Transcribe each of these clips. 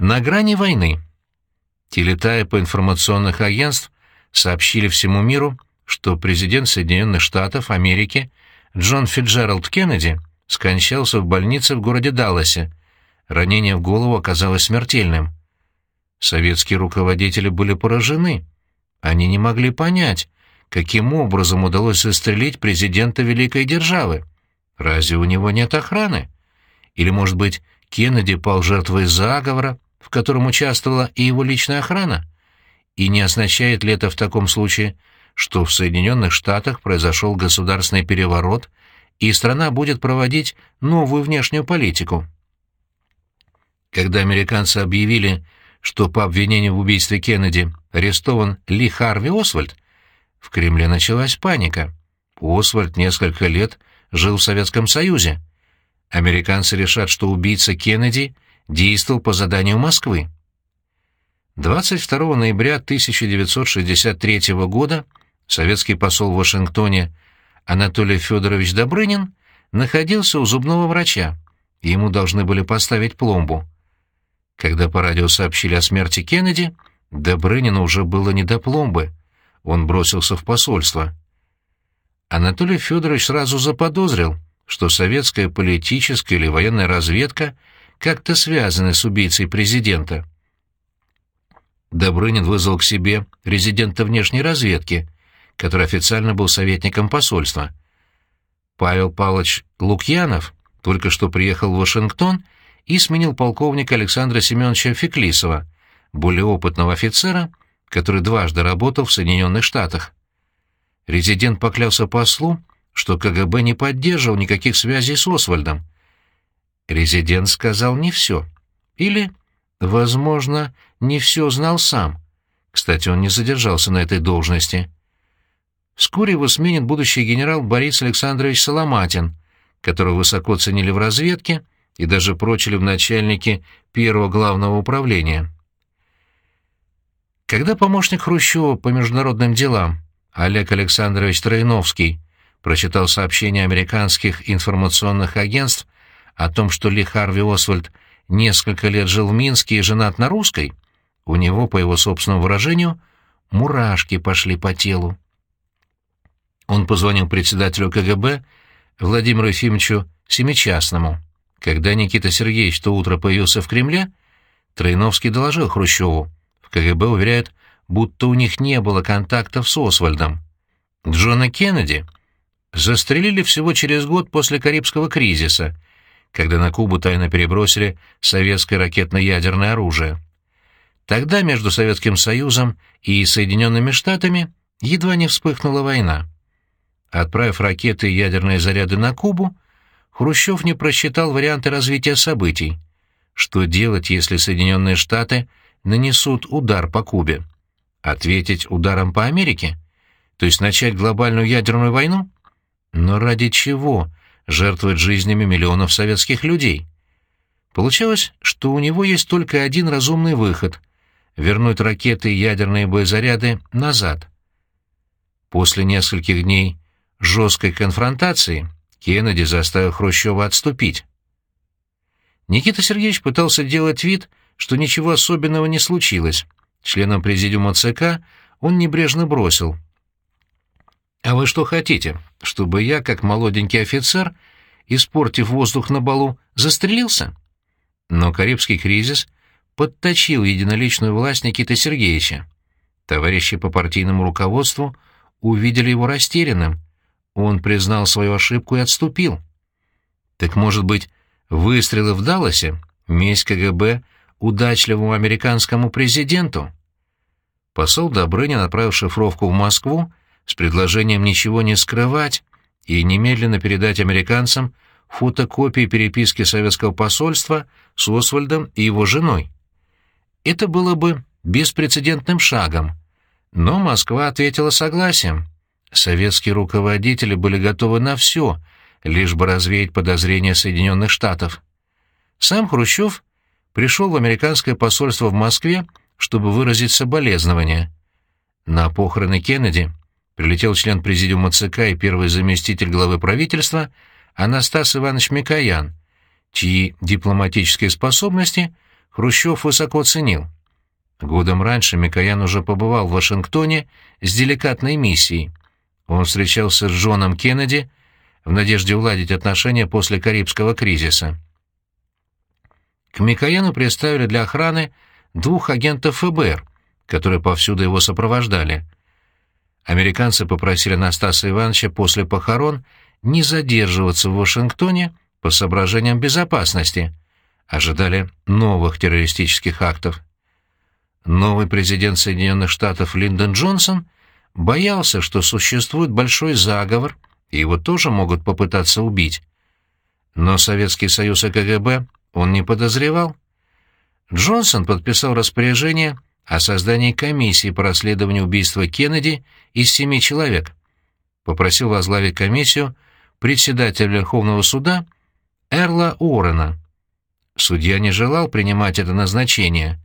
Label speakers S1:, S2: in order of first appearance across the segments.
S1: На грани войны. Телетайпы информационных агентств сообщили всему миру, что президент Соединенных Штатов Америки Джон Фиджеральд Кеннеди скончался в больнице в городе Далласе. Ранение в голову оказалось смертельным. Советские руководители были поражены. Они не могли понять, каким образом удалось застрелить президента великой державы. Разве у него нет охраны? Или, может быть, Кеннеди пал жертвой заговора, в котором участвовала и его личная охрана? И не означает ли это в таком случае, что в Соединенных Штатах произошел государственный переворот, и страна будет проводить новую внешнюю политику? Когда американцы объявили, что по обвинению в убийстве Кеннеди арестован Ли Харви Освальд, в Кремле началась паника. Освальд несколько лет жил в Советском Союзе. Американцы решат, что убийца Кеннеди действовал по заданию Москвы. 22 ноября 1963 года советский посол в Вашингтоне Анатолий Федорович Добрынин находился у зубного врача, и ему должны были поставить пломбу. Когда по радио сообщили о смерти Кеннеди, Добрынину уже было не до пломбы. Он бросился в посольство. Анатолий Федорович сразу заподозрил, что советская политическая или военная разведка как-то связаны с убийцей президента. Добрынин вызвал к себе резидента внешней разведки, который официально был советником посольства. Павел Павлович Лукьянов только что приехал в Вашингтон и сменил полковника Александра Семеновича Феклисова, более опытного офицера, который дважды работал в Соединенных Штатах. Резидент поклялся послу, что КГБ не поддерживал никаких связей с Освальдом. Резидент сказал не все. Или, возможно, не все знал сам. Кстати, он не задержался на этой должности. Вскоре его сменит будущий генерал Борис Александрович Соломатин, которого высоко ценили в разведке и даже прочили в начальнике первого главного управления. Когда помощник Хрущева по международным делам Олег Александрович Троиновский прочитал сообщение американских информационных агентств о том, что Ли Харви Освальд несколько лет жил в Минске и женат на русской, у него, по его собственному выражению, мурашки пошли по телу. Он позвонил председателю КГБ Владимиру Ефимовичу Семичастному. Когда Никита Сергеевич то утро появился в Кремле, Троиновский доложил Хрущеву. В КГБ уверяют, будто у них не было контактов с Освальдом. Джона Кеннеди застрелили всего через год после Карибского кризиса, когда на Кубу тайно перебросили советское ракетно-ядерное оружие. Тогда между Советским Союзом и Соединенными Штатами едва не вспыхнула война. Отправив ракеты и ядерные заряды на Кубу, Хрущев не просчитал варианты развития событий. Что делать, если Соединенные Штаты нанесут удар по Кубе? Ответить ударом по Америке? То есть начать глобальную ядерную войну? Но ради чего жертвовать жизнями миллионов советских людей? Получалось, что у него есть только один разумный выход — вернуть ракеты и ядерные боезаряды назад. После нескольких дней жесткой конфронтации Кеннеди заставил Хрущева отступить. Никита Сергеевич пытался делать вид, что ничего особенного не случилось. Членам президиума ЦК он небрежно бросил. «А вы что хотите, чтобы я, как молоденький офицер, испортив воздух на балу, застрелился?» Но Карибский кризис подточил единоличную власть Никиты Сергеевича. Товарищи по партийному руководству увидели его растерянным, он признал свою ошибку и отступил. Так, может быть, выстрелы в Далласе — месть КГБ удачливому американскому президенту? Посол Добрынин отправил шифровку в Москву с предложением ничего не скрывать и немедленно передать американцам фотокопии переписки советского посольства с Освальдом и его женой. Это было бы беспрецедентным шагом, но Москва ответила согласием. Советские руководители были готовы на все, лишь бы развеять подозрения Соединенных Штатов. Сам Хрущев пришел в американское посольство в Москве, чтобы выразить соболезнования. На похороны Кеннеди прилетел член президиума ЦК и первый заместитель главы правительства Анастас Иванович Микоян, чьи дипломатические способности Хрущев высоко ценил. Годом раньше Микоян уже побывал в Вашингтоне с деликатной миссией. Он встречался с Джоном Кеннеди в надежде уладить отношения после Карибского кризиса. К Микояну представили для охраны двух агентов ФБР, которые повсюду его сопровождали. Американцы попросили Настаса Ивановича после похорон не задерживаться в Вашингтоне по соображениям безопасности, ожидали новых террористических актов. Новый президент Соединенных Штатов Линдон Джонсон боялся, что существует большой заговор, и его тоже могут попытаться убить. Но Советский Союз и КГБ он не подозревал. Джонсон подписал распоряжение о создании комиссии по расследованию убийства Кеннеди из семи человек. Попросил возглавить комиссию председателя Верховного суда Эрла Уоррена. Судья не желал принимать это назначение,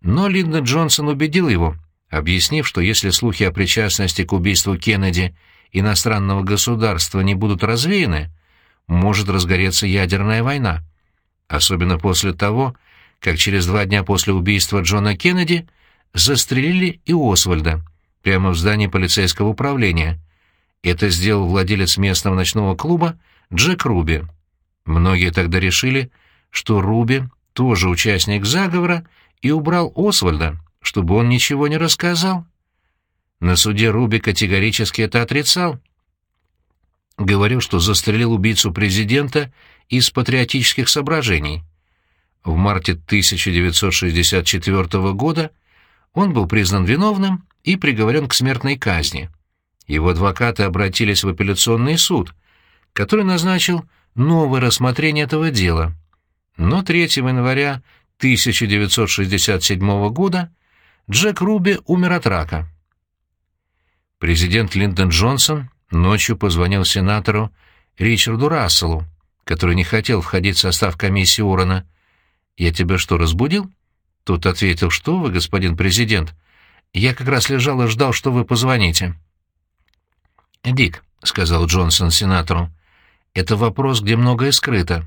S1: но Линдон Джонсон убедил его, объяснив, что если слухи о причастности к убийству Кеннеди иностранного государства не будут развеяны, может разгореться ядерная война. Особенно после того, как через два дня после убийства Джона Кеннеди застрелили и Освальда прямо в здании полицейского управления. Это сделал владелец местного ночного клуба Джек Руби. Многие тогда решили, что Руби тоже участник заговора и убрал Освальда, чтобы он ничего не рассказал. На суде Руби категорически это отрицал. Говорил, что застрелил убийцу президента из патриотических соображений. В марте 1964 года он был признан виновным и приговорен к смертной казни. Его адвокаты обратились в апелляционный суд, который назначил новое рассмотрение этого дела. Но 3 января 1967 года Джек Руби умер от рака. Президент Линдон Джонсон ночью позвонил сенатору Ричарду Расселу, который не хотел входить в состав комиссии Уоррена. «Я тебя что, разбудил?» Тот ответил, «Что вы, господин президент? Я как раз лежал и ждал, что вы позвоните». «Дик», — сказал Джонсон сенатору, — «это вопрос, где многое скрыто.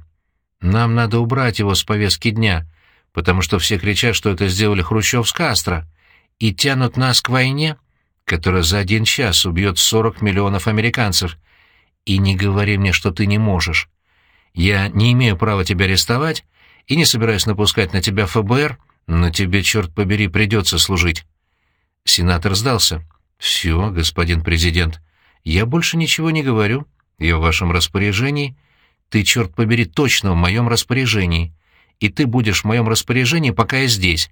S1: Нам надо убрать его с повестки дня, потому что все кричат, что это сделали Хрущев с Кастро, и тянут нас к войне, которая за один час убьет 40 миллионов американцев. И не говори мне, что ты не можешь. Я не имею права тебя арестовать и не собираюсь напускать на тебя ФБР, но тебе, черт побери, придется служить». Сенатор сдался. «Все, господин президент, я больше ничего не говорю. Я в вашем распоряжении. Ты, черт побери, точно в моем распоряжении. И ты будешь в моем распоряжении, пока я здесь.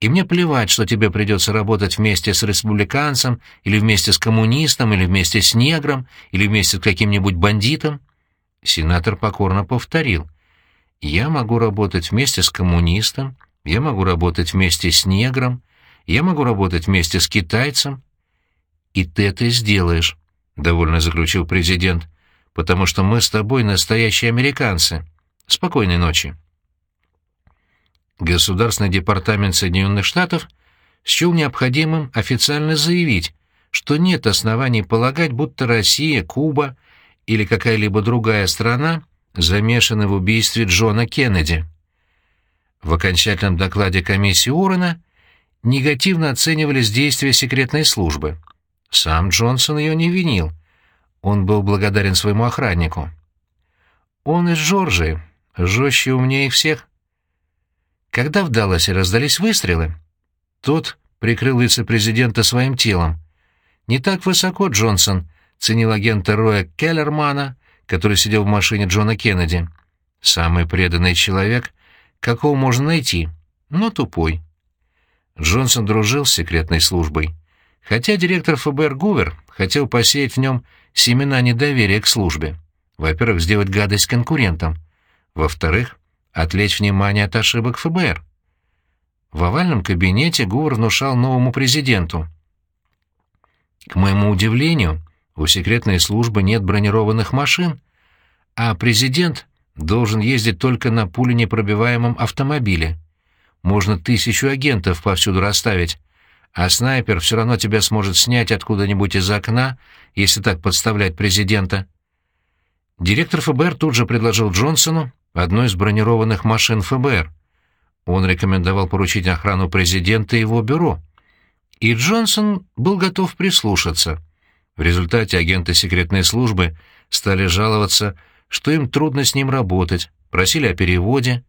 S1: И мне плевать, что тебе придется работать вместе с республиканцем, или вместе с коммунистом, или вместе с негром, или вместе с каким-нибудь бандитом». Сенатор покорно повторил. «Я могу работать вместе с коммунистом, я могу работать вместе с негром, я могу работать вместе с китайцем». «И ты это сделаешь», — довольно заключил президент, «потому что мы с тобой настоящие американцы. Спокойной ночи». Государственный департамент Соединенных Штатов счел необходимым официально заявить, что нет оснований полагать, будто Россия, Куба или какая-либо другая страна замешаны в убийстве Джона Кеннеди. В окончательном докладе комиссии Уоррена негативно оценивались действия секретной службы. Сам Джонсон ее не винил. Он был благодарен своему охраннику. Он из Джорджии, жестче и умнее всех. Когда в Далласе раздались выстрелы, тот прикрыл вице-президента своим телом. Не так высоко Джонсон ценил агента Роя Келлермана, который сидел в машине Джона Кеннеди. Самый преданный человек, какого можно найти, но тупой. Джонсон дружил с секретной службой. Хотя директор ФБР Гувер хотел посеять в нем семена недоверия к службе. Во-первых, сделать гадость конкурентам. Во-вторых, отвлечь внимание от ошибок ФБР. В овальном кабинете Гувер внушал новому президенту. К моему удивлению, у секретной службы нет бронированных машин, а президент должен ездить только на пуленепробиваемом автомобиле. Можно тысячу агентов повсюду расставить, а снайпер все равно тебя сможет снять откуда-нибудь из окна, если так подставлять президента. Директор ФБР тут же предложил Джонсону одной из бронированных машин ФБР. Он рекомендовал поручить охрану президента и его бюро. И Джонсон был готов прислушаться. В результате агенты секретной службы стали жаловаться, что им трудно с ним работать, просили о переводе.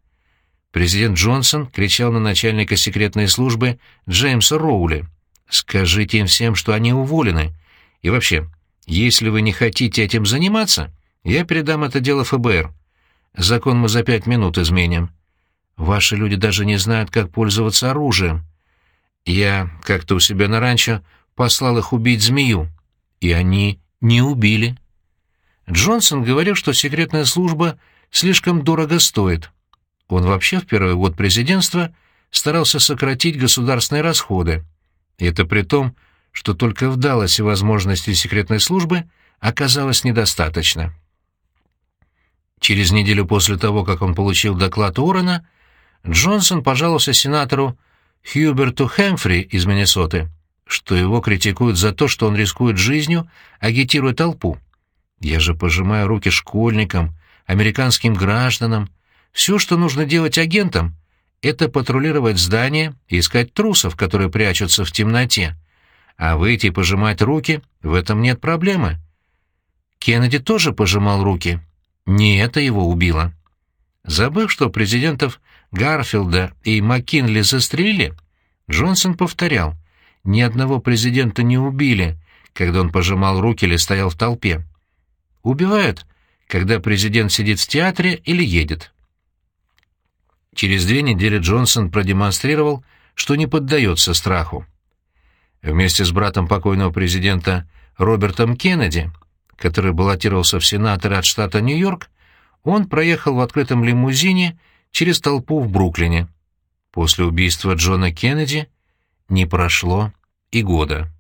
S1: Президент Джонсон кричал на начальника секретной службы Джеймса Роули. «Скажите им всем, что они уволены. И вообще, если вы не хотите этим заниматься, я передам это дело ФБР. Закон мы за пять минут изменим. Ваши люди даже не знают, как пользоваться оружием. Я как-то у себя на ранчо послал их убить змею, и они не убили. Джонсон говорил, что секретная служба слишком дорого стоит. Он вообще в первый год президентства старался сократить государственные расходы. И это при том, что только в Далласе возможностей секретной службы оказалось недостаточно. Через неделю после того, как он получил доклад Уоррена, Джонсон пожаловался сенатору Хьюберту Хэмфри из Миннесоты, что его критикуют за то, что он рискует жизнью, агитируя толпу. «Я же пожимаю руки школьникам, американским гражданам. Все, что нужно делать агентам, это патрулировать здания и искать трусов, которые прячутся в темноте. А выйти и пожимать руки — в этом нет проблемы». Кеннеди тоже пожимал руки. Не это его убило. Забыв, что президентов Гарфилда и Маккинли застрелили, Джонсон повторял, ни одного президента не убили, когда он пожимал руки или стоял в толпе. Убивают, когда президент сидит в театре или едет. Через две недели Джонсон продемонстрировал, что не поддается страху. Вместе с братом покойного президента Робертом Кеннеди, который баллотировался в сенаторы от штата Нью-Йорк, он проехал в открытом лимузине через толпу в Бруклине. После убийства Джона Кеннеди не прошло и года.